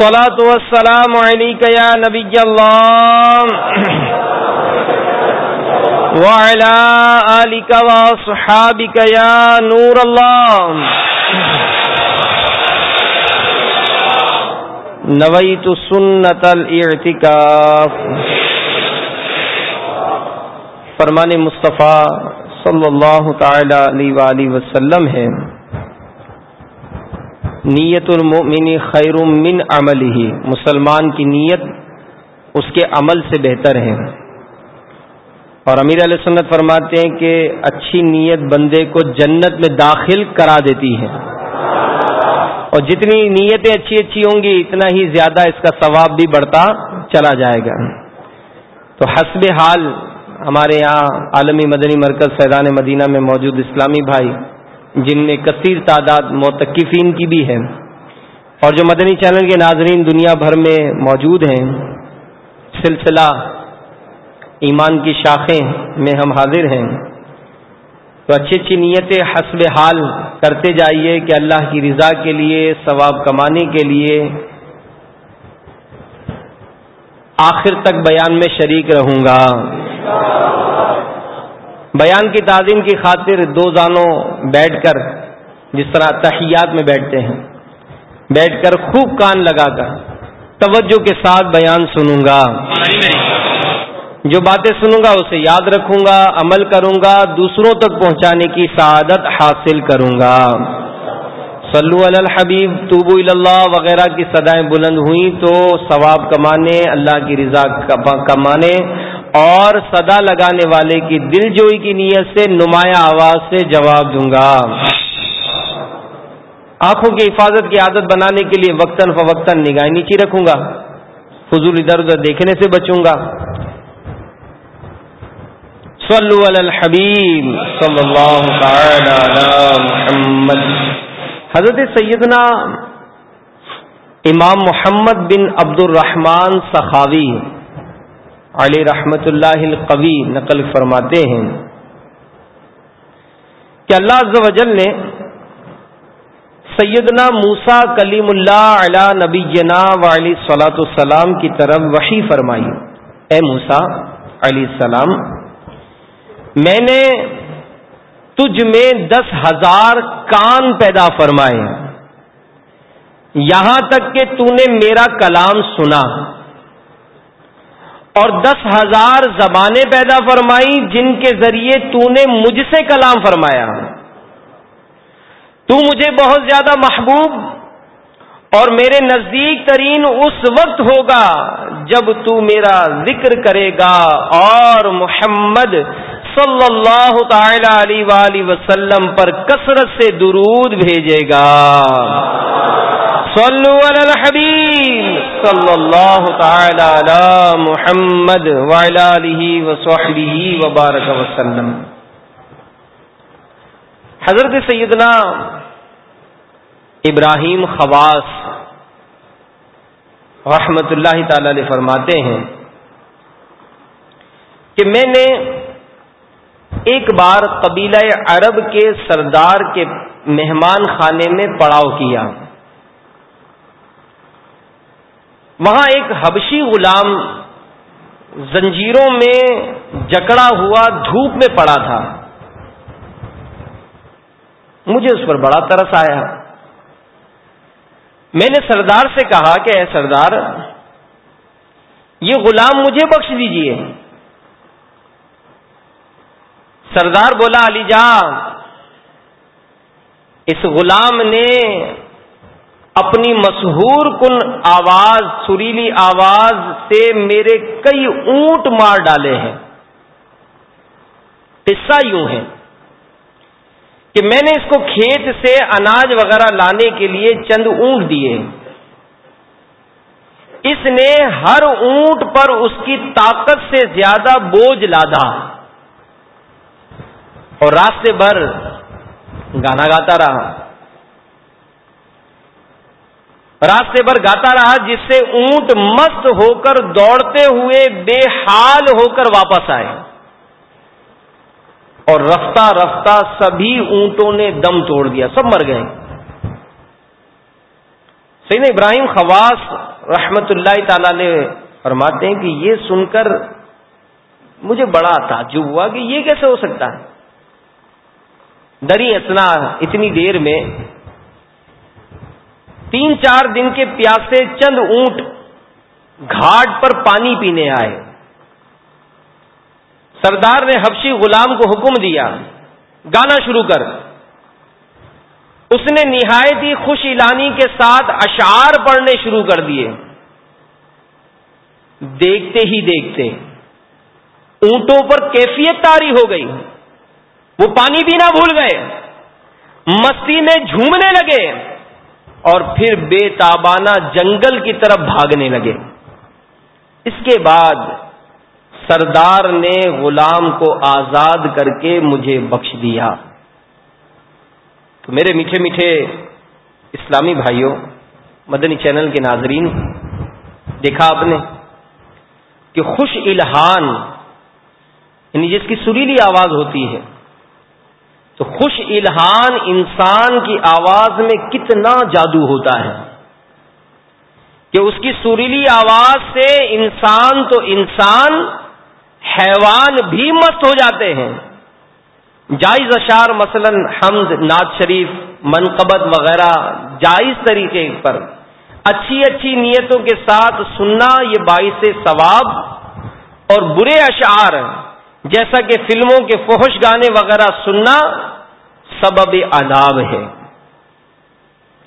الصلاة والسلام عليك يا نبي الله. وعلى آلك وصحابك يا نور الله. نويت سنة الاعتكاف. فرمان مصطفیٰ صلی اللہ تعالی علیہ وآلہ وسلم ہے. نیت المؤمن خیر من عمل ہی مسلمان کی نیت اس کے عمل سے بہتر ہے۔ اور امیر علیہ سنت فرماتے ہیں کہ اچھی نیت بندے کو جنت میں داخل کرا دیتی ہے۔ اور جتنی نیتیں اچھی اچھی ہوں گی، اتنا ہی زیادہ اس کا ثواب بھی بڑھتا چلا جائے گا۔ تو حسب حال ہمارے یہاں عالمی مدنی مرکز فیضان مدینہ میں موجود اسلامی بھائی جن میں کثیر تعداد موتقفین کی بھی ہے اور جو مدنی چینل کے ناظرین دنیا بھر میں موجود ہیں، سلسلہ ایمان کی شاخیں میں ہم حاضر ہیں۔ تو اچھی اچھی نیتیں حسب حال کرتے جائیے کہ اللہ کی رضا کے لیے، ثواب کمانے کے لیے آخر تک بیان میں شریک رہوں گا۔ بیان کی تعظیم کی خاطر دو زانوں بیٹھ کر جس طرح تحیات میں بیٹھتے ہیں، بیٹھ کر خوب کان لگا کر توجہ کے ساتھ بیان سنوں گا۔ جو باتیں سنوں گا، اسے یاد رکھوں گا، عمل کروں گا، دوسروں تک پہنچانے کی سعادت حاصل کروں گا۔ صلو علی الحبیب، توبو اللہ وغیرہ کی صدائیں بلند ہوئیں تو ثواب کمانے، اللہ کی رضا کمانے۔ اور صدا لگانے والے کی دل جوئی کی نیت سے نمایاں آواز سے جواب دوں گا۔ آنکھوں کی حفاظت کی عادت بنانے کے لیے وقتاً فوقتاً نگاہ نیچی رکھوں گا۔ فضول ادھر ادھر دیکھنے سے بچوں گا۔ صلو علی الحبیب صلی اللہ تعالی علی محمد۔ حضرت سیدنا امام محمد بن عبد الرحمن سخاوی۔ علی رحمت اللہ القوی نقل فرماتے ہیں کہ اللہ عز و جل نے سیدنا موسا کلیم اللہ علی نبی جنا و علی صلاۃ السلام کی طرف وحی فرمائی۔ اے موسا علیہ السلام، میں نے تجھ میں دس ہزار کان پیدا فرمائے۔ یہاں تک کہ تو نے میرا کلام سنا۔ اور دس ہزار زبانیں پیدا فرمائی جن کے ذریعے تو نے مجھ سے کلام فرمایا۔ تو مجھے بہت زیادہ محبوب اور میرے نزدیک ترین اس وقت ہوگا جب تو میرا ذکر کرے گا اور محمد صلی اللہ تعالی علیہ وسلم پر کثرت سے درود بھیجے گا۔ صلو علی الحبیب صلی اللہ تعالی علی محمد وعلی آلہ وصحبہ وبارک وسلم. حضرت سیدنا ابراہیم خواص رحمت اللہ تعالی علیہ فرماتے ہیں کہ میں نے ایک بار قبیلہ عرب کے سردار کے مہمان خانے میں پڑاؤ کیا۔ وہاں ایک حبشی غلام زنجیروں میں جکڑا ہوا دھوپ میں پڑا تھا۔ مجھے اس پر بڑا ترس آیا۔ میں نے سردار سے کہا کہ اے سردار، یہ غلام مجھے بخش دیجیے۔ سردار بولا، علی جا اس غلام نے اپنی مشہور کن آواز، سریلی آواز سے میرے کئی اونٹ مار ڈالے ہیں۔ قصہ یوں ہے کہ میں نے اس کو کھیت سے اناج وغیرہ لانے کے لیے چند اونٹ دیے۔ اس نے ہر اونٹ پر اس کی طاقت سے زیادہ بوجھ لادا۔ اور راستے بھر گانا گاتا رہا۔ راستے پر گاتا رہا جس سے اونٹ مست ہو کر دوڑتے ہوئے بے حال ہو کر واپس آئے۔ اور رفتہ رفتہ سبھی اونٹوں نے دم توڑ دیا، سب مر گئے۔ سید ابراہیم خواص رحمت اللہ تعالی نے فرماتے ہیں کہ یہ سن کر مجھے بڑا تعجب ہوا کہ یہ کیسے ہو سکتا ہے۔ دری اتنا اتنی دیر میں تین چار دن کے پیاسے چند اونٹ گھاٹ پر پانی پینے آئے۔ سردار نے حبشی غلام کو حکم دیا، گانا شروع کر۔ اس نے نہایت ہی خوش اعلانی کے ساتھ اشعار پڑھنے شروع کر دیے۔ دیکھتے ہی دیکھتے اونٹوں پر کیفیت تاری ہو گئی۔ وہ پانی پینا بھول گئے۔ مستی میں جھومنے لگے۔ اور پھر بے تابانہ جنگل کی طرف بھاگنے لگے۔ اس کے بعد سردار نے غلام کو آزاد کر کے مجھے بخش دیا۔ تو میرے میٹھے میٹھے اسلامی بھائیوں، مدنی چینل کے ناظرین، دیکھا آپ نے کہ خوش الہان یعنی جس کی سریلی آواز ہوتی ہے تو خوش الہان انسان کی آواز میں کتنا جادو ہوتا ہے کہ اس کی سریلی آواز سے انسان تو انسان حیوان بھی مست ہو جاتے ہیں۔ جائز اشار مثلا حمد ناز شریف، منقبت وغیرہ جائز طریقے پر۔ اچھی اچھی نیتوں کے ساتھ سننا یہ باعث ثواب اور برے اشعار جیسا کہ فلموں کے فوش گانے وغیرہ سننا سبب عذاب ہے۔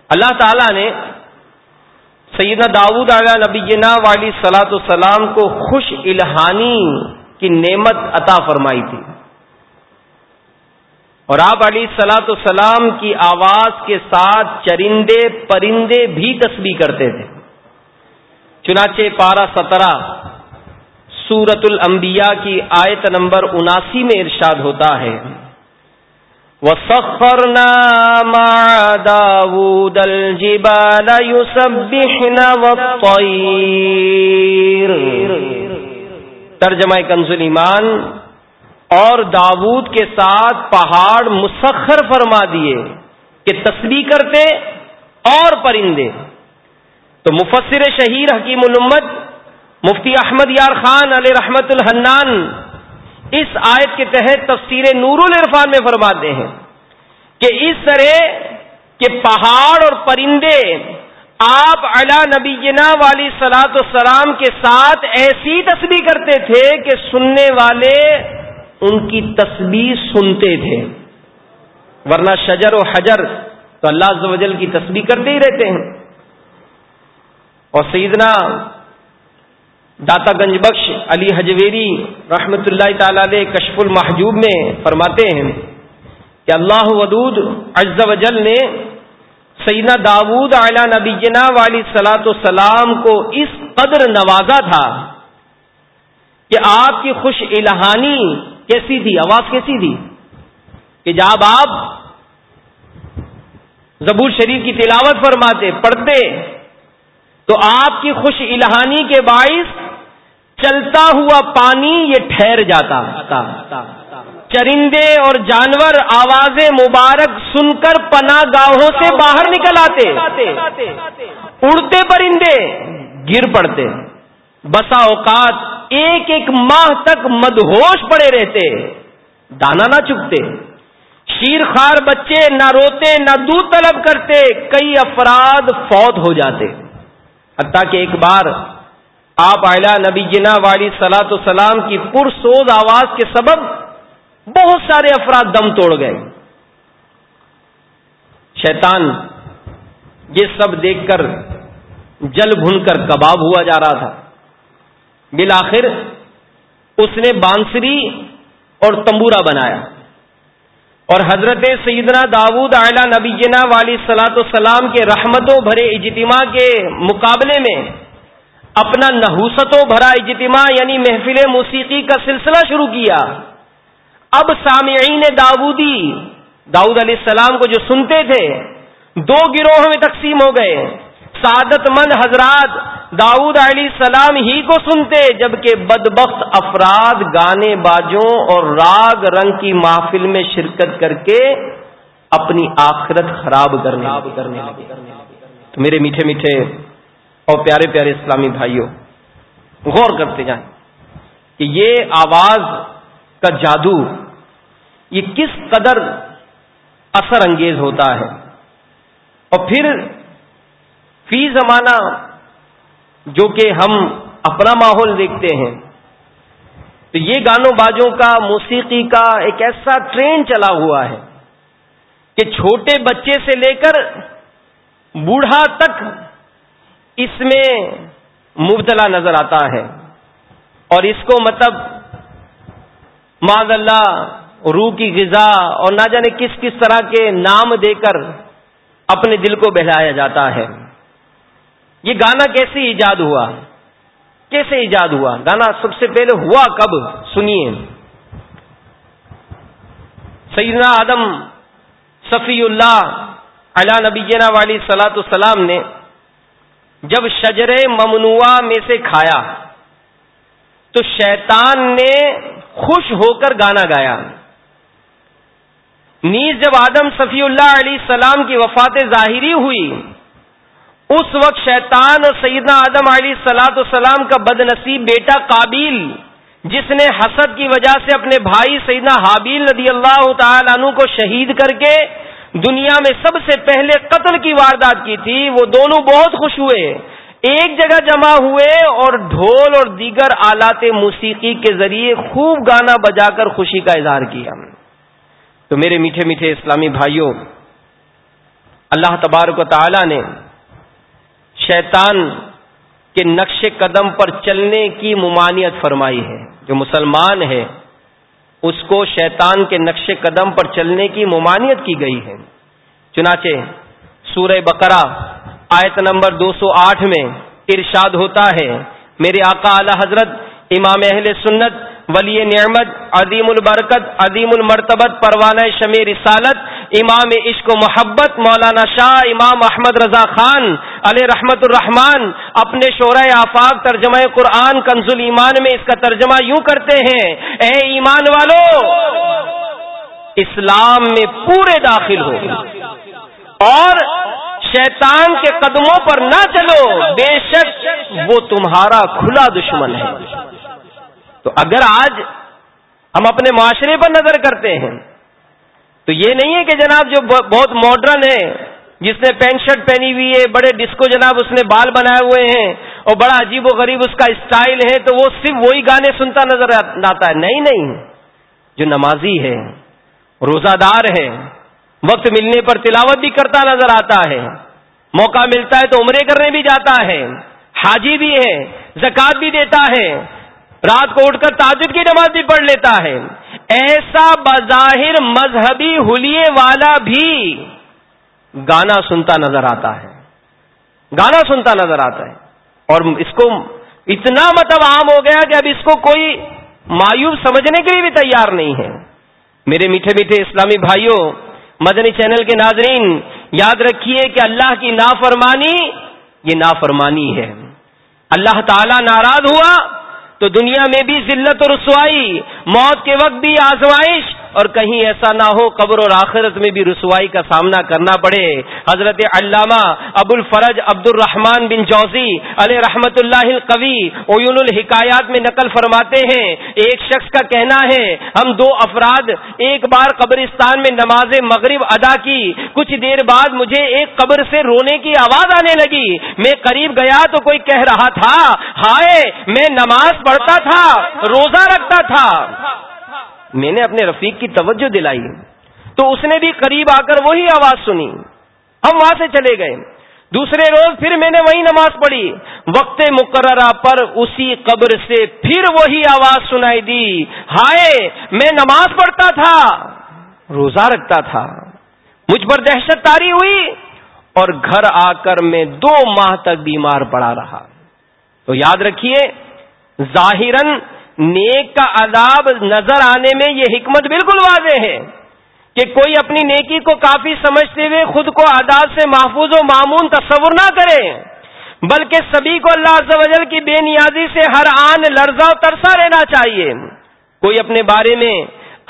اللہ تعالی نے سیدنا داود علیہ نبی والی سلاۃ السلام کو خوش الہانی کی نعمت عطا فرمائی تھی۔ اور آپ علی سلاۃ السلام کی آواز کے ساتھ چرندے پرندے بھی تسبیح کرتے تھے۔ چنانچہ پارہ سترہ سورت الانبیاء کی آیت نمبر اناسی میں ارشاد ہوتا ہے۔ وَسَخَّرْنَا مَعَ دَاوُودَ الْجِبَالَ يُسَبِّحْنَ وَالطَّيْرِ۔ ترجمہ کنزل ایمان اور داود کے ساتھ پہاڑ مسخر فرما دیے کہ تسبیح کرتے اور پرندے۔ تو مفسر شہیر حکیم الامت مفتی احمد یار خان علیہ رحمت الحنان اس آیت کے تحت تفسیر نور العرفان میں فرماتے ہیں کہ اس طرح کے پہاڑ اور پرندے آپ علا نبی والی سلاۃ السلام کے ساتھ ایسی تسبیح کرتے تھے کہ سننے والے ان کی تسبیح سنتے تھے۔ ورنہ شجر و حجر تو اللہ جل کی تسبیح کرتے ہی رہتے ہیں۔ اور سیدنا داتا گنج بخش علی حجویری رحمت اللہ تعالی علیہ کشف المحجوب میں فرماتے ہیں کہ اللہ ودود عز و جل نے سیدنا داود اعلی نبی جنا والی سلاۃ السلام کو اس قدر نوازا تھا کہ آپ کی خوش الہانی کیسی تھی؟ آواز کیسی تھی؟ کہ جب آپ زبور شریف کی تلاوت فرماتے، پڑھتے، تو آپ کی خوش الہانی کے باعث چلتا ہوا پانی یہ ٹھہر جاتا۔ چرندے اور جانور آوازیں مبارک سن کر پنا گاہوں سے باہر نکل آتے۔ اڑتے پرندے گر پڑتے۔ بسا اوقات ایک ایک ماہ تک مدہوش پڑے رہتے۔ دانا نہ چکتے۔ شیر خار بچے نہ روتے، نہ دودھ طلب کرتے۔ کئی افراد فوت ہو جاتے۔ حتیٰ کہ ایک بار آپ اعلی نبی جنا والی سلاۃ السلام کی پرسوز آواز کے سبب بہت سارے افراد دم توڑ گئے۔ شیطان، یہ سب دیکھ کر جل بھن کر کباب ہوا جا رہا تھا۔ بالآخر اس نے بانسری اور تمبورا بنایا۔ اور حضرت سیدنا داود اعلی نبینا والی سلاۃ السلام کے رحمتوں بھرے اجتماع کے مقابلے میں اپنا نحوستوں بھرا اجتماع یعنی محفل موسیقی کا سلسلہ شروع کیا۔ اب سامعین داودی، داؤد علیہ السلام کو جو سنتے تھے، دو گروہوں میں تقسیم ہو گئے۔ سعادت مند حضرات داؤد علیہ السلام ہی کو سنتے، جبکہ بدبخت افراد، گانے بازوں اور راگ رنگ کی محفل میں شرکت کر کے اپنی آخرت خراب کرنے تو میرے میٹھے میٹھے اور پیارے پیارے اسلامی بھائیوں، غور کرتے جائیں کہ یہ آواز کا جادو، یہ کس قدر اثر انگیز ہوتا ہے۔ اور پھر فی زمانہ جو کہ ہم اپنا ماحول دیکھتے ہیں، تو یہ گانوں بازوں کا، موسیقی کا ایک ایسا ٹرین چلا ہوا ہے کہ چھوٹے بچے سے لے کر بوڑھا تک اس میں مبتلا نظر آتا ہے اور اس کو مطلب ماض اللہ روح کی غذا اور نہ جانے کس کس طرح کے نام دے کر اپنے دل کو بہلایا جاتا ہے۔ یہ گانا کیسے ایجاد ہوا؟ کیسے ایجاد ہوا؟ گانا سب سے پہلے ہوا کب؟ سنیے۔ سیدنا آدم صفی اللہ علا نبینا والی سلاۃ السلام نے جب شجر ممنوع میں سے کھایا تو شیطان نے خوش ہو کر گانا گایا۔ نیز جب آدم صفی اللہ علیہ السلام کی وفات ظاہری ہوئی، اس وقت شیطان اور سیدنا آدم علیہ سلاۃ السلام کا بد نصیب بیٹا قابیل، جس نے حسد کی وجہ سے اپنے بھائی سیدنا حابیل رضی اللہ تعالی عنہ کو شہید کر کے دنیا میں سب سے پہلے قتل کی واردات کی تھی، وہ دونوں بہت خوش ہوئے۔ ایک جگہ جمع ہوئے اور ڈھول اور دیگر آلات موسیقی کے ذریعے خوب گانا بجا کر خوشی کا اظہار کیا۔ تو میرے میٹھے میٹھے اسلامی بھائیوں، اللہ تبارک و تعالی نے شیطان کے نقش قدم پر چلنے کی ممانعت فرمائی ہے۔ جو مسلمان ہے اس کو شیطان کے نقش قدم پر چلنے کی ممانعت کی گئی ہے۔ چنانچہ سورہ بقرہ آیت نمبر دو سو آٹھ میں ارشاد ہوتا ہے، میرے آقا اعلی حضرت امام اہل سنت ولی نعمت، عظیم البرکت، عظیم المرتبت، پروانہ شمی رسالت، امام عشق و محبت، مولانا شاہ امام احمد رضا خان علیہ رحمت الرحمان اپنے شعرۂ آفاق ترجمہ قرآن کنز ایمان میں اس کا ترجمہ یوں کرتے ہیں، اے ایمان والو، اسلام میں پورے داخل ہو۔ اور شیطان کے قدموں پر نہ چلو، بے شک وہ تمہارا کھلا دشمن ہے۔ تو اگر آج ہم اپنے معاشرے پر نظر کرتے ہیں، تو یہ نہیں ہے کہ جناب جو بہت ماڈرن ہے، جس نے پینٹ شرٹ پہنی ہوئی ہے، بڑے ڈسکو جناب اس نے بال بنائے ہوئے ہیں، اور بڑا عجیب و غریب اس کا اسٹائل ہے، تو وہ صرف وہی گانے سنتا نظر آتا ہے۔ نہیں نہیں۔ جو نمازی ہے روزہ دار ہے، وقت ملنے پر تلاوت بھی کرتا نظر آتا ہے، موقع ملتا ہے تو عمرے کرنے بھی جاتا ہے، حاجی بھی ہے زکات بھی دیتا ہے رات کو اٹھ کر تاجد کی نماز بھی پڑھ لیتا ہے۔ ایسا بظاہر مذہبی حلیے والا بھی گانا سنتا نظر آتا ہے۔ گانا سنتا نظر آتا ہے۔ اور اس کو اتنا مطلب عام ہو گیا کہ اب اس کو کوئی مایوب سمجھنے کے لیے بھی تیار نہیں ہے۔ میرے میٹھے میٹھے اسلامی بھائیوں، مدنی چینل کے ناظرین، یاد رکھیے کہ اللہ کی نافرمانی یہ نافرمانی ہے۔ اللہ تعالی ناراض ہوا تو دنیا میں بھی ذلت اور رسوائی موت کے وقت بھی آزمائش اور کہیں ایسا نہ ہو قبر اور آخرت میں بھی رسوائی کا سامنا کرنا پڑے۔ حضرت علامہ ابو الفرج عبد الرحمان بن جوزی علیہ رحمت اللہ القوی اویون الحکایات میں نقل فرماتے ہیں۔ ایک شخص کا کہنا ہے، ہم دو افراد ایک بار قبرستان میں نماز مغرب ادا کی۔ کچھ دیر بعد مجھے ایک قبر سے رونے کی آواز آنے لگی۔ میں قریب گیا تو کوئی کہہ رہا تھا، ہائے، میں نماز پڑھتا تھا، روزہ رکھتا تھا۔ میں نے اپنے رفیق کی توجہ دلائی تو اس نے بھی قریب آ کر وہی آواز سنی۔ ہم وہاں سے چلے گئے۔ دوسرے روز پھر میں نے وہی نماز پڑھی۔ وقت مقررہ پر اسی قبر سے پھر وہی آواز سنائی دی۔ ہائے، میں نماز پڑھتا تھا، روزہ رکھتا تھا۔ مجھ پر دہشت تاری ہوئی اور گھر آ کر میں دو ماہ تک بیمار پڑا رہا۔ تو یاد رکھیے ظاہر نیک کا عذاب نظر آنے میں یہ حکمت بالکل واضح ہے کہ کوئی اپنی نیکی کو کافی سمجھتے ہوئے خود کو عذاب سے محفوظ و معمون تصور نہ کرے، بلکہ سبھی کو اللہ عز و جل کی بے نیازی سے ہر آن لرزا و ترسا رہنا چاہیے۔ کوئی اپنے بارے میں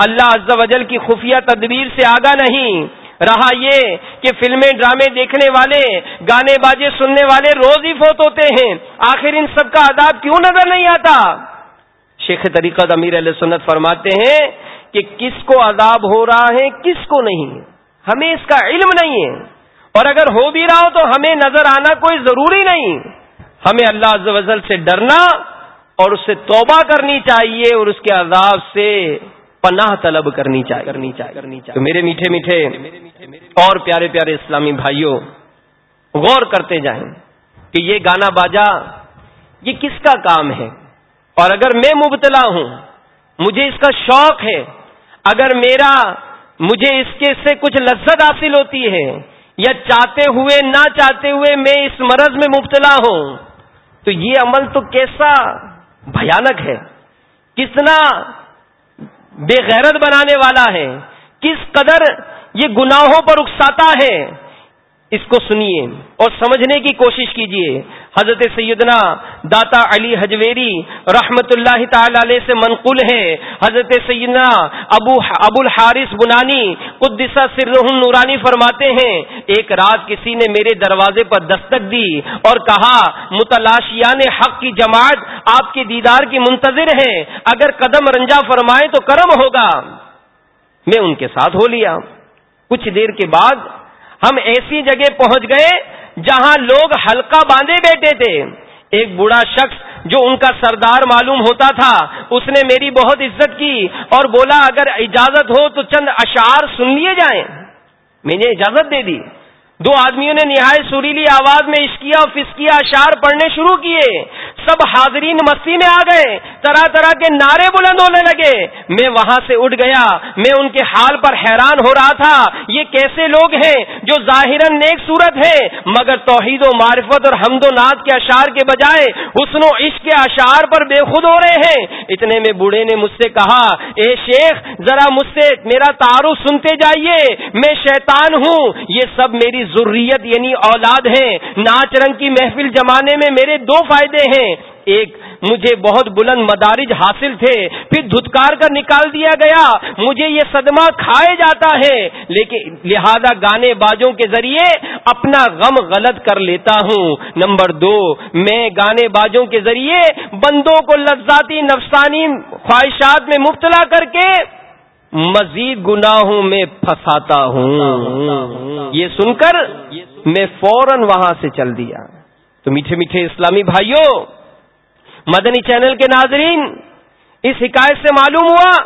اللہ عز و جل کی خفیہ تدبیر سے آگاہ نہیں، رہا یہ کہ فلمیں، ڈرامے دیکھنے والے، گانے بازے سننے والے روز ہی فوت ہوتے ہیں، آخر ان سب کا عذاب کیوں نظر نہیں آتا؟ شیخ طریقہ امیر علیہ سنت فرماتے ہیں کہ کس کو عذاب ہو رہا ہے، کس کو نہیں ہمیں اس کا علم نہیں ہے۔ اور اگر ہو بھی رہا ہو تو ہمیں نظر آنا کوئی ضروری نہیں۔ ہمیں اللہ عز و جل سے ڈرنا اور اس سے توبہ کرنی چاہیے اور اس کے عذاب سے پناہ طلب کرنی چاہیے۔ کرنی چاہیے۔ کرنی چاہیے۔ میرے میٹھے میٹھے اور پیارے پیارے اسلامی بھائیوں، غور کرتے جائیں کہ یہ گانا باجا، یہ کس کا کام ہے؟ اور اگر میں مبتلا ہوں، مجھے اس کا شوق ہے، اگر میرا، مجھے اس کے سے کچھ لذت حاصل ہوتی ہے، یا چاہتے ہوئے، نہ چاہتے ہوئے میں اس مرض میں مبتلا ہوں، تو یہ عمل تو کیسا بھیانک ہے؟ کتنا بے غیرت بنانے والا ہے؟ کس قدر یہ گناہوں پر اکساتا ہے؟ اس کو سنیے اور سمجھنے کی کوشش کیجیے حضرت سیدنا داتا علی حجویری رحمت اللہ تعالی علیہ سے منقول ہے حضرت سیدنا ابو ابو الحارث بنانی قدسہ سرحم نورانی فرماتے ہیں، ایک رات کسی نے میرے دروازے پر دستک دی اور کہا، متلاشیان حق کی جماعت آپ کے دیدار کی منتظر ہے اگر قدم رنجا فرمائے تو کرم ہوگا۔ میں ان کے ساتھ ہو لیا۔ کچھ دیر کے بعد ہم ایسی جگہ پہنچ گئے جہاں لوگ ہلکا باندھے بیٹھے تھے۔ ایک بوڑھا شخص جو ان کا سردار معلوم ہوتا تھا، اس نے میری بہت عزت کی اور بولا، اگر اجازت ہو تو چند اشعار سن لیے جائیں۔ میں نے اجازت دے دی۔ دو آدمیوں نے نہایت سریلی آواز میں عشقیہ اور فسکیا اشار پڑھنے شروع کیے۔ سب حاضرین مستی میں آ گئے۔ طرح طرح کے نعرے بلند ہونے لگے۔ میں وہاں سے اٹھ گیا۔ میں ان کے حال پر حیران ہو رہا تھا۔ یہ کیسے لوگ ہیں جو ظاہر نیک صورت ہے مگر توحید و معرفت اور حمد و ناد کے اشعار کے بجائے حسن و عشق کے اشعار پر بے خود ہو رہے ہیں۔ اتنے میں بوڑھے نے مجھ سے کہا، اے شیخ، ذرا مجھ سے میرا تعارف سنتے جائیے۔ میں شیطان ہوں۔ یہ سب میری ضروریت یعنی اولاد ہے ناچ رنگ کی محفل جمانے میں میرے دو فائدے ہیں۔ ایک مجھے بہت بلند مدارج حاصل تھے، پھر دھتکار کر نکال دیا گیا، مجھے یہ صدمہ کھائے جاتا ہے، لیکن لہذا گانے بازوں کے ذریعے اپنا غم غلط کر لیتا ہوں۔ نمبر دو، میں گانے بازوں کے ذریعے بندوں کو لذاتی نفسانی خواہشات میں مبتلا کر کے مزید گناہوں میں پھنساتا ہوں۔ یہ سن کر میں فوراً وہاں سے چل دیا۔ تو میٹھے میٹھے اسلامی بھائیوں مدنی چینل کے ناظرین، اس حکایت سے معلوم ہوا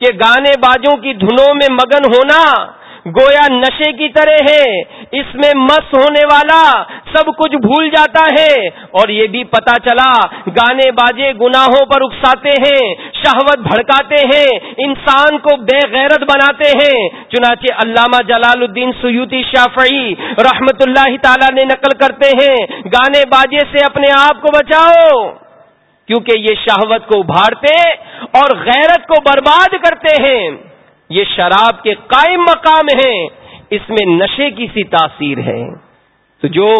کہ گانے بازوں کی دھنوں میں مگن ہونا گویا نشے کی طرح ہے۔ اس میں مس ہونے والا سب کچھ بھول جاتا ہے۔ اور یہ بھی پتا چلا، گانے باجے گناہوں پر اکساتے ہیں، شہوت بھڑکاتے ہیں، انسان کو بے غیرت بناتے ہیں۔ چنانچہ علامہ جلال الدین سیوتی شافعی رحمت اللہ تعالی نے نقل کرتے ہیں، گانے باجے سے اپنے آپ کو بچاؤ۔ کیونکہ یہ شہوت کو ابھارتے اور غیرت کو برباد کرتے ہیں۔ یہ شراب کے قائم مقام ہیں۔ اس میں نشے کی سی تاثیر ہے۔ تو جو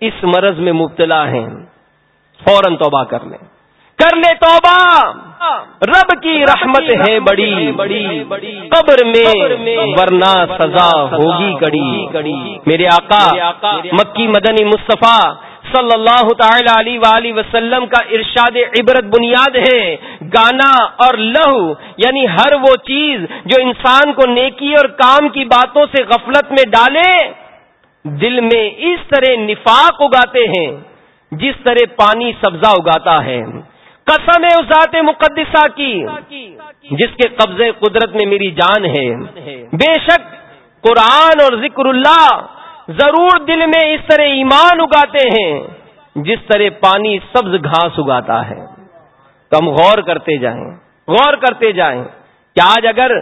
اس مرض میں مبتلا ہیں، فوراً توبہ کر لیں۔ کر لے توبہ۔ رب کی رحمت ہے بڑی بڑی۔ قبر میں ورنہ سزا ہوگی کڑی۔ میرے آقا، مکی مدنی مصطفیٰ صلی اللہ تعالی علیہ وآلہ وسلم کا ارشاد عبرت بنیاد ہے۔ گانا اور لہو یعنی ہر وہ چیز جو انسان کو نیکی اور کام کی باتوں سے غفلت میں ڈالے، دل میں اس طرح نفاق اگاتے ہیں جس طرح پانی سبزہ اگاتا ہے۔ قسم ہے ذات مقدسہ کی، جس کے قبضے قدرت میں میری جان ہے۔ بے شک قرآن اور ذکر اللہ ضرور دل میں اس طرح ایمان اگاتے ہیں جس طرح پانی سبز گھاس اگاتا ہے۔ تو ہم غور کرتے جائیں، غور کرتے جائیں کہ آج اگر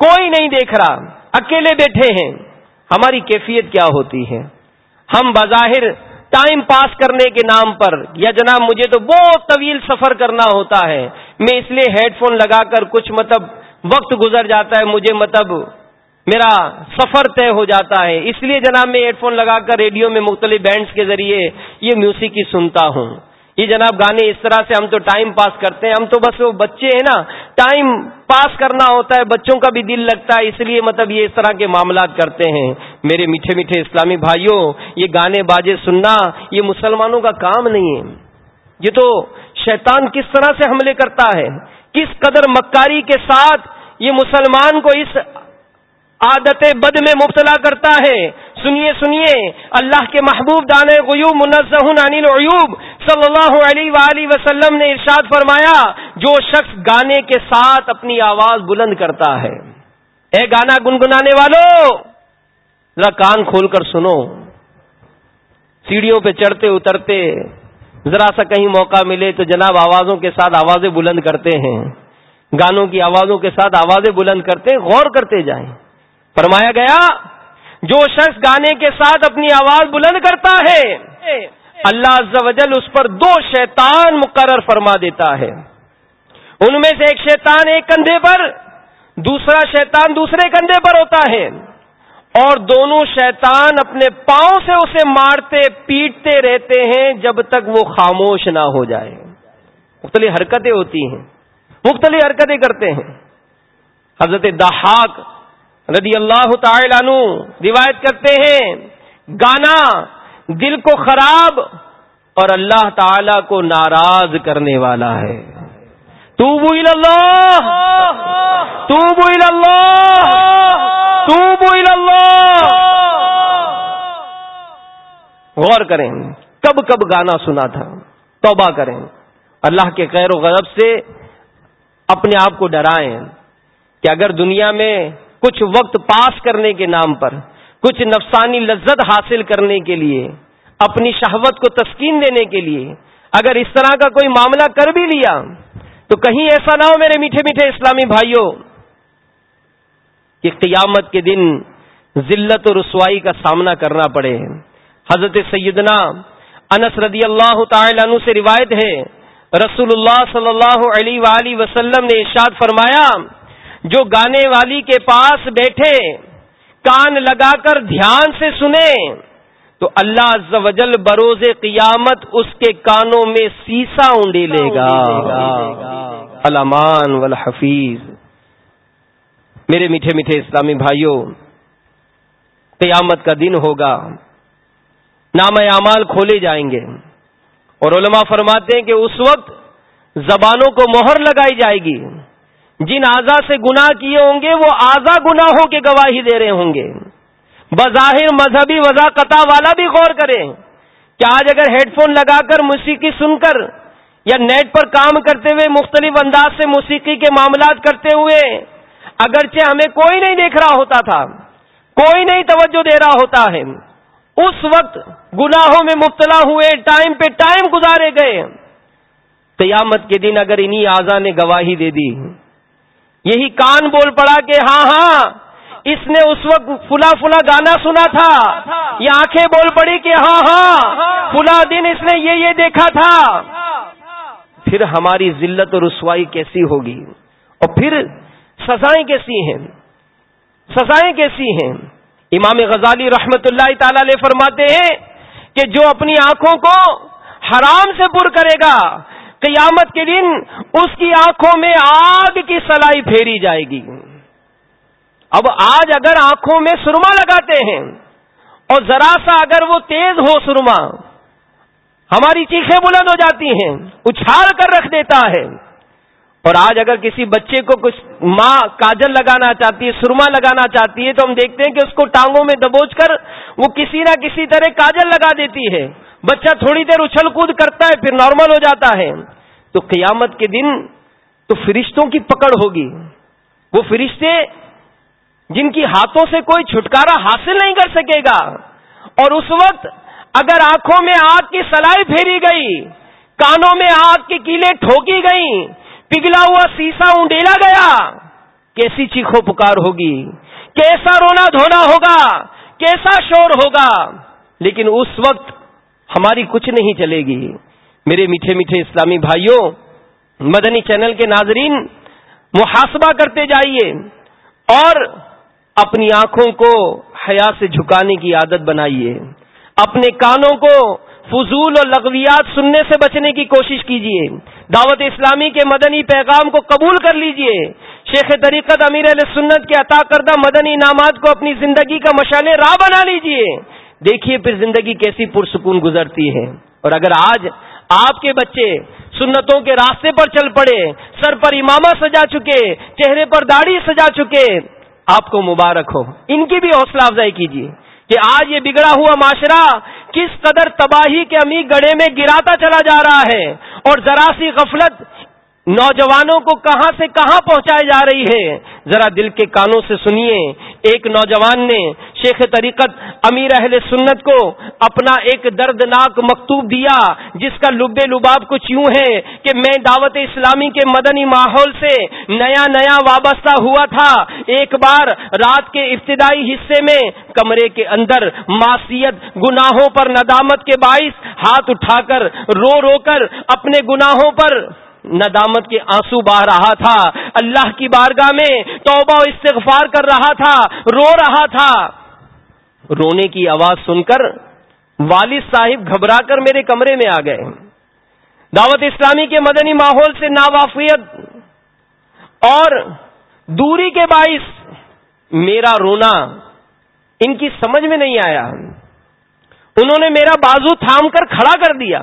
کوئی نہیں دیکھ رہا، اکیلے بیٹھے ہیں، ہماری کیفیت کیا ہوتی ہے؟ ہم بظاہر ٹائم پاس کرنے کے نام پر، یا جناب مجھے تو بہت طویل سفر کرنا ہوتا ہے، میں اس لیے ہیڈ فون لگا کر کچھ مطلب وقت گزر جاتا ہے، مجھے مطلب میرا سفر طے ہو جاتا ہے۔ اس لیے جناب میں ہیڈ فون لگا کر ریڈیو میں مختلف بینڈز کے ذریعے یہ میوسیقی سنتا ہوں۔ یہ جناب گانے اس طرح سے ہم تو ٹائم پاس کرتے ہیں۔ ہم تو بس وہ بچے ہیں نا، ٹائم پاس کرنا ہوتا ہے، بچوں کا بھی دل لگتا ہے۔ اس لیے مطلب یہ اس طرح کے معاملات کرتے ہیں۔ میرے میٹھے میٹھے اسلامی بھائیوں، یہ گانے باجے سننا، یہ مسلمانوں کا کام نہیں ہے۔ یہ تو شیطان کس طرح سے حملے کرتا ہے؟ کس قدر مکاری کے ساتھ یہ مسلمان کو اس عادت بد میں مبتلا کرتا ہے۔ سنیے سنیے، اللہ کے محبوب دان غیوب منزہ عن العیوب صلی اللہ علیہ وآلہ وسلم نے ارشاد فرمایا، جو شخص گانے کے ساتھ اپنی آواز بلند کرتا ہے۔ اے گانا گنگنانے والوں ذرا کان کھول کر سنو۔ سیڑھیوں پہ چڑھتے اترتے، ذرا سا کہیں موقع ملے تو جناب آوازوں کے ساتھ آوازیں بلند کرتے ہیں۔ گانوں کی آوازوں کے ساتھ آوازیں بلند کرتے، غور کرتے جائیں۔ فرمایا گیا، جو شخص گانے کے ساتھ اپنی آواز بلند کرتا ہے، اللہ عز و جل اس پر دو شیطان مقرر فرما دیتا ہے۔ ان میں سے ایک شیطان ایک کندھے پر، دوسرا شیطان دوسرے کندھے پر ہوتا ہے۔ اور دونوں شیطان اپنے پاؤں سے اسے مارتے، پیٹتے رہتے ہیں جب تک وہ خاموش نہ ہو جائے۔ مختلف حرکتیں ہوتی ہیں، مختلف حرکتیں کرتے ہیں۔ حضرت دہاق رضی اللہ تعالی عنہ روایت کرتے ہیں، گانا دل کو خراب اور اللہ تعالی کو ناراض کرنے والا ہے۔ تو بوئی اللہ تو اللہ تو اللہ غور کریں، کب کب گانا سنا تھا، توبہ کریں۔ اللہ کے خیر و غضب سے اپنے آپ کو ڈرائیں کہ اگر دنیا میں کچھ وقت پاس کرنے کے نام پر، کچھ نفسانی لذت حاصل کرنے کے لیے، اپنی شہوت کو تسکین دینے کے لیے۔ اگر اس طرح کا کوئی معاملہ کر بھی لیا، تو کہیں ایسا نہ ہو میرے میٹھے میٹھے اسلامی بھائیوں، کہ قیامت کے دن ذلت و رسوائی کا سامنا کرنا پڑے۔ حضرت سیدنا انس رضی اللہ تعالی عنہ سے روایت ہے، رسول اللہ صلی اللہ علیہ وآلہ وسلم نے ارشاد فرمایا جو گانے والی کے پاس بیٹھے، کان لگا کر دھیان سے سنے، تو اللہ عز و جل بروز قیامت اس کے کانوں میں سیسا اونڈی لے گا۔ علامان والحفیظ۔ میرے میٹھے میٹھے اسلامی بھائیوں، قیامت کا دن ہوگا۔ نام اعمال کھولے جائیں گے۔ اور علماء فرماتے ہیں کہ اس وقت زبانوں کو مہر لگائی جائے گی۔ جن آزا سے گنا کیے ہوں گے، وہ آزا گناہوں کے گواہی دے رہے ہوں گے۔ بظاہر مذہبی وضاقت والا بھی غور کرے کہ آج اگر ہیڈ فون لگا کر موسیقی سن کر یا نیٹ پر کام کرتے ہوئے مختلف انداز سے موسیقی کے معاملات کرتے ہوئے اگرچہ ہمیں کوئی نہیں دیکھ رہا ہوتا تھا، کوئی نہیں توجہ دے رہا ہوتا ہے۔ اس وقت گناہوں میں مبتلا ہوئے، ٹائم پہ ٹائم گزارے گئے۔ قیامت کے دن اگر انہی آزا نے گواہی دے دی یہی کان بول پڑا کہ ہاں ہاں اس نے اس وقت فلا فلا گانا سنا تھا۔ یہ آنکھیں بول پڑی کہ ہاں ہاں فلا دن اس نے یہ یہ دیکھا تھا۔ پھر ہماری ذلت اور رسوائی کیسی ہوگی؟ اور پھر سزائیں کیسی ہیں؟ سزائیں کیسی ہیں؟ امام غزالی رحمت اللہ تعالی علیہ فرماتے ہیں کہ جو اپنی آنکھوں کو حرام سے پر کرے گا قیامت کے دن اس کی آنکھوں میں آگ کی سلائی پھیری جائے گی۔ اب آج اگر آنکھوں میں سرما لگاتے ہیں اور ذرا سا اگر وہ تیز ہو سرما، ہماری چیخیں بلند ہو جاتی ہیں، اچھال کر رکھ دیتا ہے۔ اور آج اگر کسی بچے کو کچھ ماں کاجل لگانا چاہتی ہے، سرما لگانا چاہتی ہے، تو ہم دیکھتے ہیں کہ اس کو ٹانگوں میں دبوچ کر وہ کسی نہ کسی طرح کاجل لگا دیتی ہے۔ بچہ تھوڑی دیر اچھل کود کرتا ہے، پھر نارمل ہو جاتا ہے۔ تو قیامت کے دن تو فرشتوں کی پکڑ ہوگی۔ وہ فرشتے جن کی ہاتھوں سے کوئی چھٹکارا حاصل نہیں کر سکے گا۔ اور اس وقت اگر آنکھوں میں آگ کی سلائی پھیری گئی، کانوں میں آگ کی کیلے ٹھوکی گئی پگھلا ہوا سیسا اونڈیلا گیا، کیسی چیخو پکار ہوگی؟ کیسا رونا دھونا ہوگا؟ کیسا شور ہوگا؟ لیکن اس وقت ہماری کچھ نہیں چلے گی۔ میرے میٹھے میٹھے اسلامی بھائیوں، مدنی چینل کے ناظرین، محاسبہ کرتے جائیے اور اپنی آنکھوں کو حیا سے جھکانے کی عادت بنائیے۔ اپنے کانوں کو فضول اور لغویات سننے سے بچنے کی کوشش کیجیے۔ دعوت اسلامی کے مدنی پیغام کو قبول کر لیجیے۔ شیخ طریقت امیر علیہ سنت کے عطا کردہ مدنی انعامات کو اپنی زندگی کا مشعل راہ بنا لیجیے۔ دیکھیے پھر زندگی کیسی پرسکون گزرتی ہے۔ اور اگر آج آپ کے بچے سنتوں کے راستے پر چل پڑے، سر پر امامہ سجا چکے، چہرے پر داڑھی سجا چکے، آپ کو مبارک ہو۔ ان کی بھی حوصلہ افزائی کیجیے کہ آج یہ بگڑا ہوا معاشرہ کس قدر تباہی کے امی گڑھے میں گراتا چلا جا رہا ہے۔ اور ذرا سی غفلت نوجوانوں کو کہاں سے کہاں پہنچائی جا رہی ہے؟ ذرا دل کے کانوں سے سنیے۔ ایک نوجوان نے شیخ طریقت امیر اہل سنت کو اپنا ایک دردناک مکتوب دیا، جس کا لب لباب کچھ یوں ہے کہ میں دعوت اسلامی کے مدنی ماحول سے نیا نیا وابستہ ہوا تھا۔ ایک بار رات کے ابتدائی حصے میں کمرے کے اندر معصیت گناہوں پر ندامت کے باعث ہاتھ اٹھا کر، رو رو کر اپنے گناہوں پر ندامت کے آنسو بہ رہا تھا۔ اللہ کی بارگاہ میں توبہ و استغفار کر رہا تھا، رو رہا تھا۔ رونے کی آواز سن کر والد صاحب گھبرا کر میرے کمرے میں آ گئے۔ دعوت اسلامی کے مدنی ماحول سے ناوافیت اور دوری کے باعث میرا رونا ان کی سمجھ میں نہیں آیا۔ انہوں نے میرا بازو تھام کر کھڑا کر دیا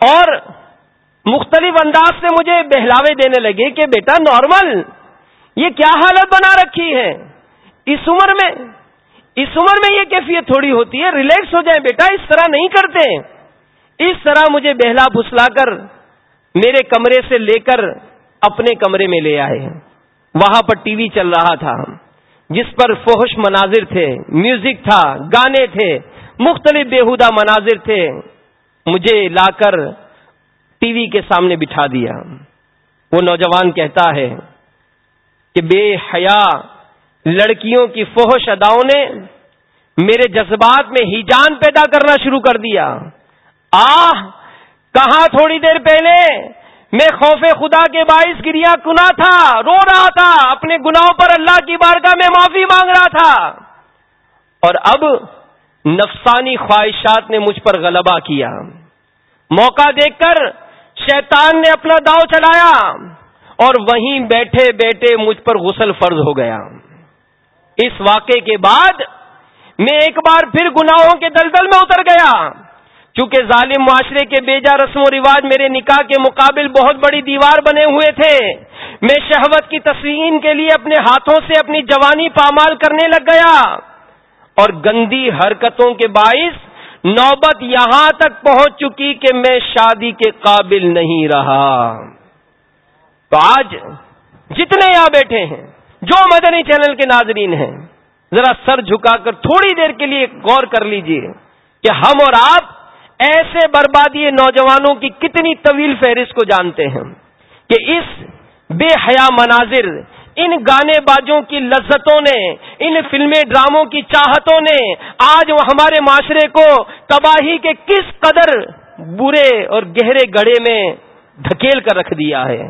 اور مختلف انداز سے مجھے بہلاوے دینے لگے کہ بیٹا نارمل، یہ کیا حالت بنا رکھی ہے؟ اس عمر میں، اس عمر میں یہ کیفیت تھوڑی ہوتی ہے، ریلیکس ہو جائے بیٹا، اس طرح نہیں کرتے۔ اس طرح مجھے بہلا بھسلا کر میرے کمرے سے لے کر اپنے کمرے میں لے آئے وہاں پر ٹی وی چل رہا تھا، جس پر فوہش مناظر تھے، میوزک تھا، گانے تھے، مختلف بےحدہ مناظر تھے۔ مجھے لا کر ٹی وی کے سامنے بٹھا دیا۔ وہ نوجوان کہتا ہے کہ بے حیا، لڑکیوں کی فوہش اداؤں نے میرے جذبات میں ہی جان پیدا کرنا شروع کر دیا۔ آہ، کہاں تھوڑی دیر پہلے میں خوف خدا کے باعث گریا کنا تھا، رو رہا تھا، اپنے گناہوں پر اللہ کی بارگاہ میں معافی مانگ رہا تھا۔ اور اب نفسانی خواہشات نے مجھ پر غلبہ کیا۔ موقع دیکھ کر شیطان نے اپنا داؤ چلایا اور وہیں بیٹھے بیٹھے مجھ پر غسل فرض ہو گیا۔ اس واقعے کے بعد میں ایک بار پھر گناہوں کے دلدل میں اتر گیا۔ چونکہ ظالم معاشرے کے بیجا رسم و رواج میرے نکاح کے مقابل بہت بڑی دیوار بنے ہوئے تھے۔ میں شہوت کی تسلیم کے لیے اپنے ہاتھوں سے اپنی جوانی پامال کرنے لگ گیا اور گندی حرکتوں کے باعث نوبت یہاں تک پہنچ چکی کہ میں شادی کے قابل نہیں رہا۔ تو آج جتنے یہاں بیٹھے ہیں، جو مدنی چینل کے ناظرین ہیں، ذرا سر جھکا کر تھوڑی دیر کے لیے غور کر لیجیے کہ ہم اور آپ ایسے بربادی نوجوانوں کی کتنی طویل فہرست کو جانتے ہیں کہ اس بے حیا مناظر ان گانے بازوں کی لذتوں نے، ان فلمیں ڈراموں کی چاہتوں نے آج وہ ہمارے معاشرے کو تباہی کے کس قدر برے اور گہرے گڑھے میں دھکیل کر رکھ دیا ہے۔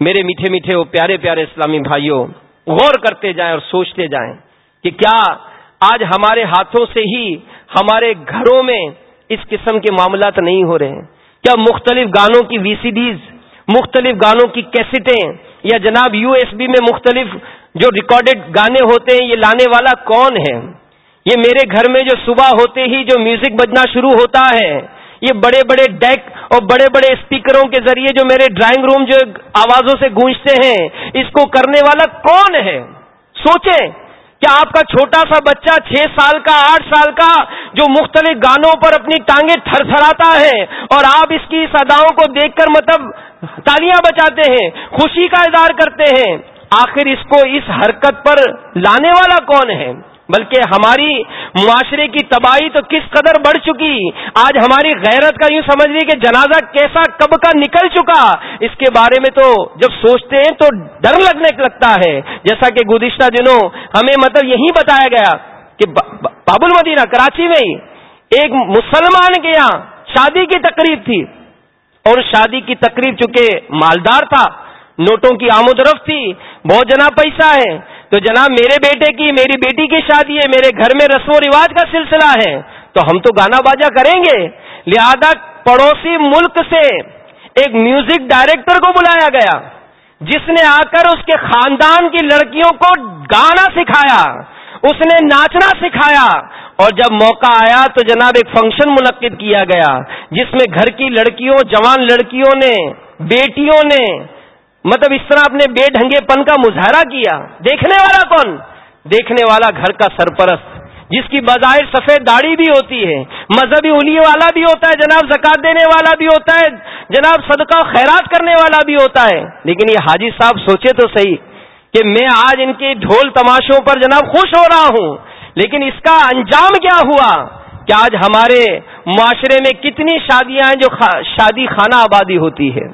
میرے میٹھے میٹھے وہ پیارے پیارے اسلامی بھائیوں، غور کرتے جائیں اور سوچتے جائیں کہ کیا آج ہمارے ہاتھوں سے ہی ہمارے گھروں میں اس قسم کے معاملات نہیں ہو رہے۔ ہیں کیا مختلف گانوں کی وی سی ڈیز مختلف گانوں کی کیسٹیں یا جناب یو ایس بی میں مختلف جو ریکارڈڈ گانے ہوتے ہیں، یہ لانے والا کون ہے؟ یہ میرے گھر میں جو صبح ہوتے ہی جو میوزک بجنا شروع ہوتا ہے، یہ بڑے بڑے ڈیک اور بڑے بڑے اسپیکروں کے ذریعے جو میرے ڈرائنگ روم جو آوازوں سے گونجتے ہیں، اس کو کرنے والا کون ہے؟ سوچیں۔ کیا آپ کا چھوٹا سا بچہ چھ سال کا، آٹھ سال کا، جو مختلف گانوں پر اپنی ٹانگیں تھر تھراتا ہے اور آپ اس کی اس اداؤں کو دیکھ کر مطلب تالیاں بچاتے ہیں، خوشی کا اظہار کرتے ہیں، آخر اس کو اس حرکت پر لانے والا کون ہے؟ بلکہ ہماری معاشرے کی تباہی تو کس قدر بڑھ چکی؟ آج ہماری غیرت کا یوں سمجھ لی کہ جنازہ کیسا کب کا نکل چکا؟ اس کے بارے میں تو جب سوچتے ہیں تو ڈر لگنے لگتا ہے۔ جیسا کہ گزشتہ دنوں ہمیں مطلب یہی بتایا گیا کہ باب المدینہ کراچی میں ہی ایک مسلمان کے یہاں شادی کی تقریب تھی۔ اور شادی کی تقریب چونکہ مالدار تھا، نوٹوں کی آمد رفت تھی، بہت جنا پیسہ ہے۔ تو جناب میرے بیٹے کی، میری بیٹی کی شادی ہے، میرے گھر میں رسم و رواج کا سلسلہ ہے۔ تو ہم تو گانا باجا کریں گے۔ لہذا پڑوسی ملک سے ایک میوزک ڈائریکٹر کو بلایا گیا، جس نے آ کر اس کے خاندان کی لڑکیوں کو گانا سکھایا، اس نے ناچنا سکھایا۔ اور جب موقع آیا تو جناب ایک فنکشن منعقد کیا گیا، جس میں گھر کی لڑکیوں، جوان لڑکیوں نے، بیٹیوں نے مطلب اس طرح اپنے بے ڈھنگے پن کا مظاہرہ کیا۔ دیکھنے والا کون؟ دیکھنے والا گھر کا سرپرست، جس کی بظاہر سفید داڑھی بھی ہوتی ہے، مذہبی الی والا بھی ہوتا ہے، جناب زکات دینے والا بھی ہوتا ہے، جناب صدقہ خیرات کرنے والا بھی ہوتا ہے۔ لیکن یہ حاجی صاحب سوچے تو صحیح کہ میں آج ان کے ڈھول تماشوں پر جناب خوش ہو رہا ہوں، لیکن اس کا انجام کیا ہوا؟ کہ آج ہمارے معاشرے میں کتنی شادیاں ہیں جو شادی خانہ آبادی ہوتی ہے۔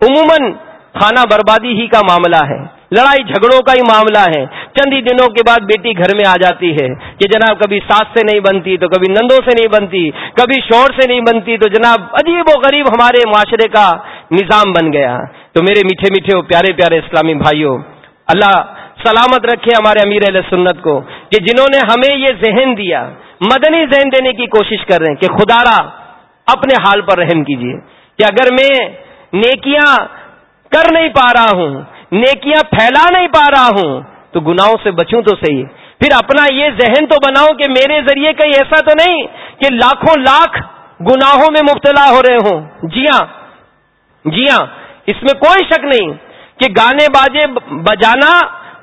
عموماً کھانا بربادی ہی کا معاملہ ہے، لڑائی جھگڑوں کا ہی معاملہ ہے۔ چند ہی دنوں کے بعد بیٹی گھر میں آ جاتی ہے کہ جناب کبھی ساس سے نہیں بنتی تو کبھی نندوں سے نہیں بنتی، کبھی شور سے نہیں بنتی تو جناب عجیب و غریب ہمارے معاشرے کا نظام بن گیا۔ تو میرے میٹھے میٹھے پیارے پیارے اسلامی بھائیوں، اللہ سلامت رکھے ہمارے امیر علیہ سنت کو کہ جنہوں نے ہمیں یہ ذہن دیا، مدنی ذہن دینے کی کوشش کر رہے ہیں کہ خدا را اپنے حال پر رحم کیجیے۔ کہ اگر میں نیکیاں کر نہیں پا رہا ہوں، نیکیاں پھیلا نہیں پا رہا ہوں۔ تو گناہوں سے بچوں تو صحیح پھر اپنا یہ ذہن تو بناؤ کہ میرے ذریعے کہیں ایسا تو نہیں کہ لاکھوں لاکھ گناہوں میں مبتلا ہو رہے ہوں۔ جی ہاں جی ہاں اس میں کوئی شک نہیں کہ گانے باجے بجانا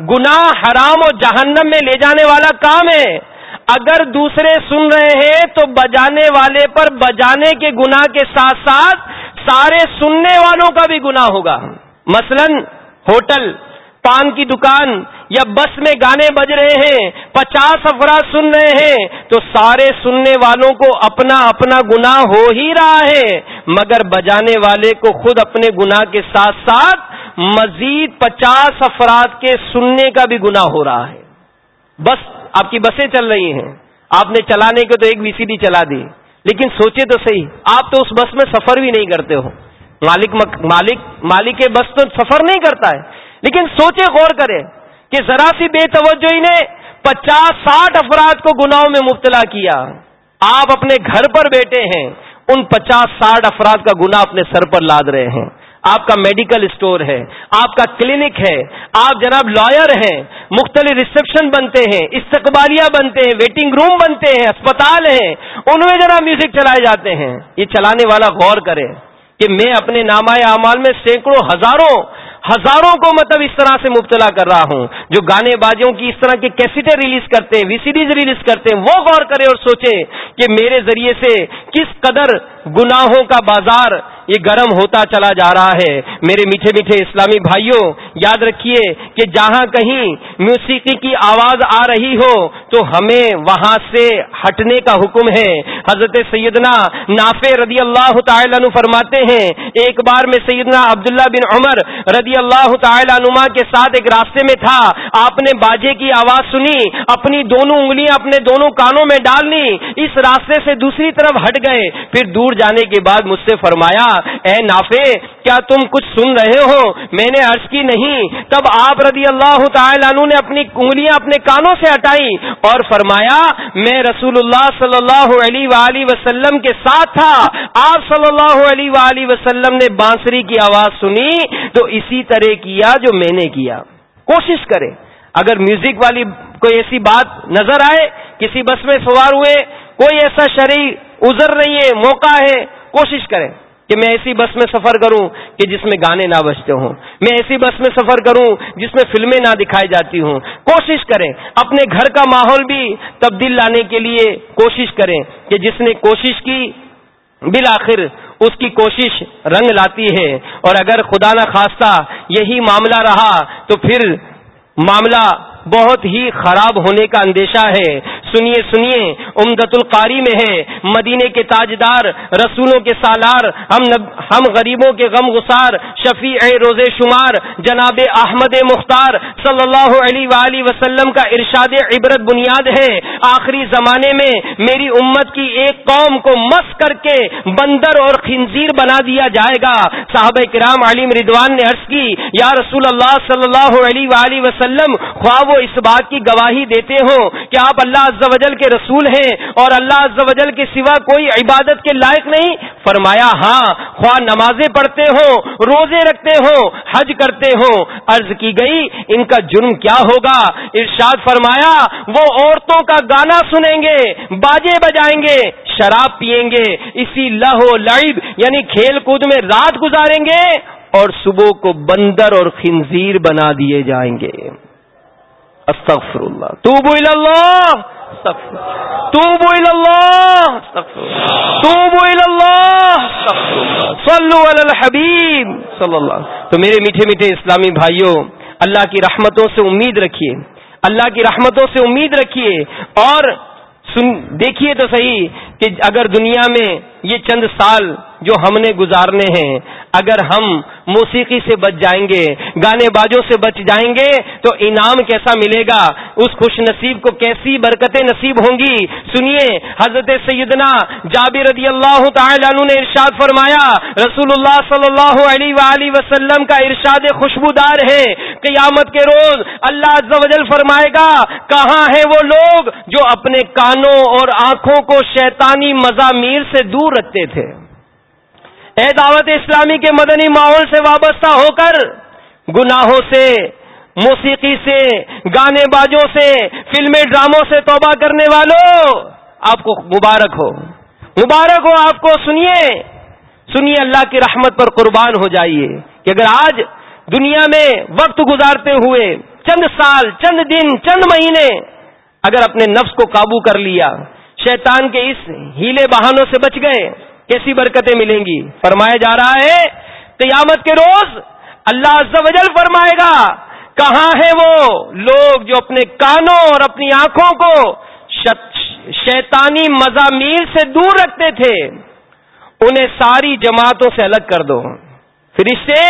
گنا حرام اور جہنم میں لے جانے والا کام ہے۔ اگر دوسرے سن رہے ہیں تو بجانے والے پر بجانے کے گنا کے ساتھ ساتھ سارے سننے والوں کا بھی گنا ہوگا۔ مثلا ہوٹل، پان کی دکان یا بس میں گانے بج رہے ہیں، پچاس افراد سن رہے ہیں، تو سارے سننے والوں کو اپنا اپنا گنا ہو ہی رہا ہے۔ مگر بجانے والے کو خود اپنے گنا کے ساتھ ساتھ مزید پچاس افراد کے سننے کا بھی گنا ہو رہا ہے۔ بس، آپ کی بسیں چل رہی ہیں۔ آپ نے چلانے کے تو ایک وی سی ڈی چلا دی۔ لیکن سوچے تو صحیح، آپ تو اس بس میں سفر بھی نہیں کرتے ہو۔ مالک مالک مالک بس تو سفر نہیں کرتا ہے۔ لیکن سوچے غور کرے کہ ذرا سی بے توجہ نے پچاس، ساٹھ افراد کو گناہوں میں مبتلا کیا۔ آپ اپنے گھر پر بیٹھے ہیں، ان پچاس، ساٹھ افراد کا گنا اپنے سر پر لاد رہے ہیں۔ آپ کا میڈیکل اسٹور ہے، آپ کا کلینک ہے، آپ جناب لائر ہیں، مختلف ریسپشن بنتے ہیں، استقبالیہ بنتے ہیں ویٹنگ روم بنتے ہیں، اسپتال ہیں، ان میں جناب میوزک چلائے جاتے ہیں۔ یہ چلانے والا غور کرے کہ میں اپنے نامہ اعمال میں سینکڑوں ہزاروں ہزاروں کو مطلب اس طرح سے مبتلا کر رہا ہوں۔ جو گانے بازیوں کی اس طرح کی کیسٹیں ریلیز کرتے ہیں وی سی ڈیز ریلیز کرتے ہیں، وہ غور کرے اور سوچے کہ میرے ذریعے سے کس قدر گناہوں کا بازار یہ گرم ہوتا چلا جا رہا ہے۔ میرے میٹھے میٹھے اسلامی بھائیوں، یاد رکھیے کہ جہاں کہیں موسیقی کی آواز آ رہی ہو، تو ہمیں وہاں سے ہٹنے کا حکم ہے۔ حضرت سیدنا نافع رضی اللہ تعالیٰ عنہ فرماتے ہیں، ایک بار میں سیدنا عبداللہ بن عمر رضی اللہ تعالیٰ عنما کے ساتھ ایک راستے میں تھا۔ آپ نے باجے کی آواز سنی، اپنی دونوں انگلیاں اپنے دونوں کانوں میں ڈال لی، اس راستے سے دوسری طرف ہٹ گئے۔ پھر دور جانے کے بعد مجھ سے فرمایا اے نافے کیا تم کچھ سن رہے ہو؟ میں نے عرض کی نہیں۔ تب آپ رضی اللہ تعالی عنہ نے اپنی انگلیاں اپنے کانوں سے ہٹائی اور فرمایا، میں رسول اللہ صلی اللہ علیہ وآلہ وسلم کے ساتھ تھا۔ آپ صلی اللہ علیہ وآلہ وسلم نے بانسری کی آواز سنی، تو اسی طرح کیا جو میں نے کیا۔ کوشش کرے اگر میوزک والی کوئی ایسی بات نظر آئے، کسی بس میں سوار ہوئے، کوئی ایسا شرعی ازر نہیں ہے، موقع ہے، کوشش کریں۔ کہ میں ایسی بس میں سفر کروں کہ جس میں گانے نہ بجتے ہوں۔ میں ایسی بس میں سفر کروں جس میں فلمیں نہ دکھائی جاتی ہوں۔ کوشش کریں۔ اپنے گھر کا ماحول بھی تبدیل لانے کے لیے کوشش کریں کہ جس نے کوشش کی، بالآخر اس کی کوشش رنگ لاتی ہے۔ اور اگر خدا نہ خواستہ یہی معاملہ رہا تو پھر معاملہ بہت ہی خراب ہونے کا اندیشہ ہے۔ سنیے سنیے، امدت القاری میں ہے مدینے کے تاجدار، رسولوں کے سالار، ہم ہم غریبوں کے غم گسار شفیع روز شمار، جناب احمد مختار صلی اللہ علیہ وآلہ وسلم کا ارشاد عبرت بنیاد ہے۔ آخری زمانے میں میری امت کی ایک قوم کو مس کر کے بندر اور خنزیر بنا دیا جائے گا۔ صحابہ کرام علیم ردوان نے عرض کی، یا رسول اللہ صلی اللہ علیہ وآلہ وسلم، خواہ وہ اس بات کی گواہی دیتے ہوں کہ آپ اللہ عز و جل کے رسول ہیں اور اللہ عز و جل کے سوا کوئی عبادت کے لائق نہیں؟ فرمایا ہاں خواہ نمازیں پڑھتے ہوں روزے رکھتے ہوں حج کرتے ہوں عرض کی گئی، ان کا جرم کیا ہوگا؟ ارشاد فرمایا، وہ عورتوں کا گانا سنیں گے، باجے بجائیں گے، شراب پیئیں گے، اسی لہو لائب یعنی کھیل کود میں رات گزاریں گے اور صبح کو بندر اور خنزیر بنا دیے جائیں گے۔ استغفر اللہ تو بول اللہ توبو اللہ توبو اللہ صلو علی الحبیب صلی اللہ تو میرے میٹھے میٹھے اسلامی بھائیوں، اللہ کی رحمتوں سے امید رکھیے. اللہ کی رحمتوں سے امید رکھیے. اور دیکھیے تو صحیح کہ اگر دنیا میں یہ چند سال جو ہم نے گزارنے ہیں، اگر ہم موسیقی سے بچ جائیں گے، گانے بازوں سے بچ جائیں گے، تو انعام کیسا ملے گا؟ اس خوش نصیب کو کیسی برکتیں نصیب ہوں گی؟ سنیے، حضرت سیدنا جابر رضی اللہ تعالی عنہ نے ارشاد فرمایا رسول اللہ صلی اللہ علیہ وآلہ وسلم کا ارشاد خوشبودار ہے، قیامت کے روز اللہ عز و جل فرمائے گا، کہاں ہیں وہ لوگ جو اپنے کانوں اور آنکھوں کو شیطانی مضامیر سے دور رکھتے تھے۔ اے دعوت اسلامی کے مدنی ماحول سے وابستہ ہو کر، گناہوں سے، موسیقی سے، گانے بازوں سے، فلمیں، ڈراموں سے توبہ کرنے والوں آپ کو مبارک ہو۔ مبارک ہو آپ کو، سنیے۔ سنیے اللہ کی رحمت پر قربان ہو جائیے۔ کہ اگر آج دنیا میں وقت گزارتے ہوئے، چند سال، چند دن، چند مہینے، اگر اپنے نفس کو قابو کر لیا شیطان کے اس ہیلے بہانوں سے بچ گئے، کیسی برکتیں ملیں گی؟ فرمایا جا رہا ہے، قیامت کے روز اللہ عز و جل فرمائے گا، کہاں ہیں وہ؟ لوگ جو اپنے کانوں اور اپنی آنکھوں کو شیطانی مضامیر سے دور رکھتے تھے، انہیں ساری جماعتوں سے الگ کر دو۔ پھر اس سے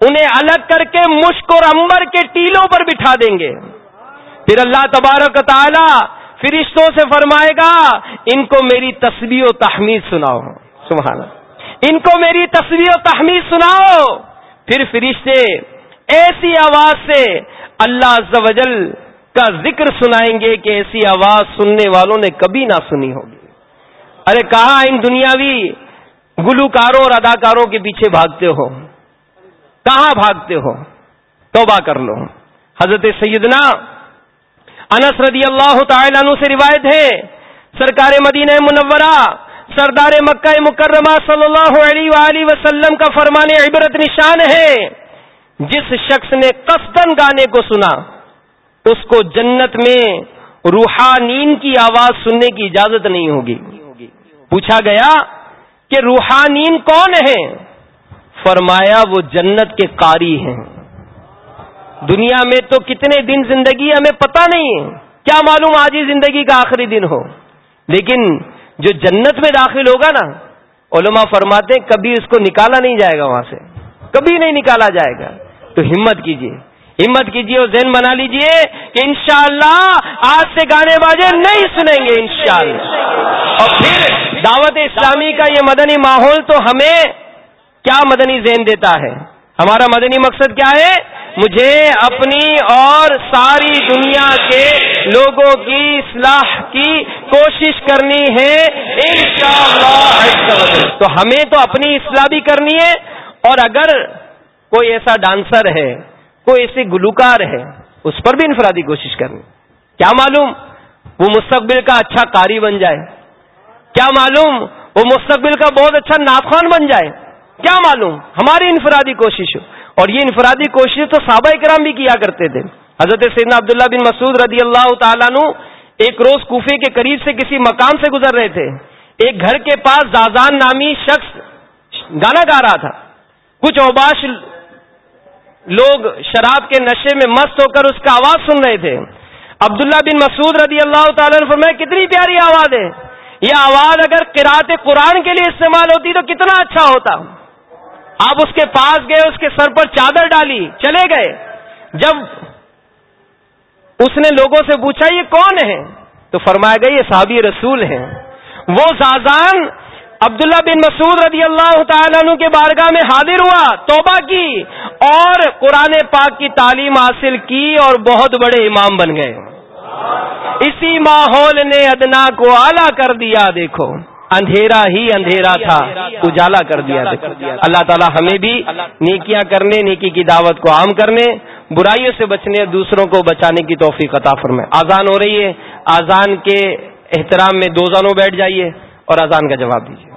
انہیں الگ کر کے مشک اور امبر کے ٹیلوں پر بٹھا دیں گے۔ پھر اللہ تبارک تعالی فرشتوں سے فرمائے گا، ان کو میری تصویر و تحمید سناؤ۔ سبحان ان کو میری تصویر و تحمید سناؤ۔ پھر فرشتے ایسی آواز سے اللہ عز کا ذکر سنائیں گے کہ ایسی آواز سننے والوں نے کبھی نہ سنی ہوگی۔ ارے کہاں ان دنیاوی گلوکاروں اور اداکاروں کے پیچھے بھاگتے ہو؟ کہاں بھاگتے ہو؟ توبہ کر لو۔ حضرت سیدنا انس رضی اللہ تعالی عنہ سے روایت ہے، سرکار مدینہ منورہ، سردار مکہ مکرمہ صلی اللہ علیہ وآلہ وسلم کا فرمان عبرت نشان ہے۔ جس شخص نے قصدن گانے کو سنا، اس کو جنت میں روحانین کی آواز سننے کی اجازت نہیں ہوگی۔ پوچھا گیا کہ روحانین کون ہیں؟ فرمایا وہ جنت کے قاری ہیں۔ دنیا میں تو کتنے دن زندگی ہمیں پتہ نہیں ہے کیا معلوم آج ہی زندگی کا آخری دن ہو۔ لیکن جو جنت میں داخل ہوگا نا، علماء فرماتے کبھی اس کو نکالا نہیں جائے گا وہاں سے۔ کبھی نہیں نکالا جائے گا۔ تو ہمت کیجیے ہمت کیجیے اور ذہن بنا لیجیے کہ انشاءاللہ آج سے گانے باجے نہیں سنیں گے انشاءاللہ۔ اور پھر دعوت اسلامی کا یہ مدنی ماحول تو ہمیں کیا مدنی ذہن دیتا ہے؟ ہمارا مدنی مقصد کیا ہے؟ مجھے اپنی اور ساری دنیا کے لوگوں کی اصلاح کی کوشش کرنی ہے۔ تو ہمیں تو اپنی اصلاح بھی کرنی ہے۔ اور اگر کوئی ایسا ڈانسر ہے، کوئی ایسی گلوکار ہے، اس پر بھی انفرادی کوشش کرنی۔ کیا معلوم؟ وہ مستقبل کا اچھا قاری بن جائے۔ کیا معلوم؟ وہ مستقبل کا بہت اچھا ناخوان بن جائے۔ کیا معلوم؟ ہماری انفرادی کوشش ہو۔ اور یہ انفرادی کوشش تو صحابہ کرام بھی کیا کرتے تھے۔ حضرت سیدنا عبداللہ بن مسعود رضی اللہ تعالیٰ نو ایک روز کوفے کے قریب سے کسی مقام سے گزر رہے تھے۔ ایک گھر کے پاس زازان نامی شخص گانا گا رہا تھا۔ کچھ اوباش لوگ شراب کے نشے میں مست ہو کر اس کا آواز سن رہے تھے۔ عبداللہ بن مسعود رضی اللہ تعالیٰ نے فرمایا، کتنی پیاری آواز ہے۔ یہ آواز اگر قرات قرآن کے لیے استعمال ہوتی تو کتنا اچھا ہوتا۔ آپ اس کے پاس گئے، اس کے سر پر چادر ڈالی، چلے گئے۔ جب اس نے لوگوں سے پوچھا، یہ کون ہے تو فرمایا گیا، یہ صحابی رسول ہیں۔ وہ زازان عبداللہ بن مسعود رضی اللہ تعالیٰ عنہ کے بارگاہ میں حاضر ہوا، توبہ کی اور قرآن پاک کی تعلیم حاصل کی اور بہت بڑے امام بن گئے۔ اسی ماحول نے ادنا کو اعلیٰ کر دیا، دیکھو۔ اندھیرا ہی اندھیرا تھا اجالا کر دیا اللہ تعالیٰ ہمیں بھی نیکیاں کرنے نیکی کی دعوت کو عام کرنے برائیوں سے بچنے دوسروں کو بچانے کی توفیق عطا فرمائے آزان ہو رہی ہے آزان کے احترام میں دو زانوں بیٹھ جائیے اور اذان کا جواب دیجیے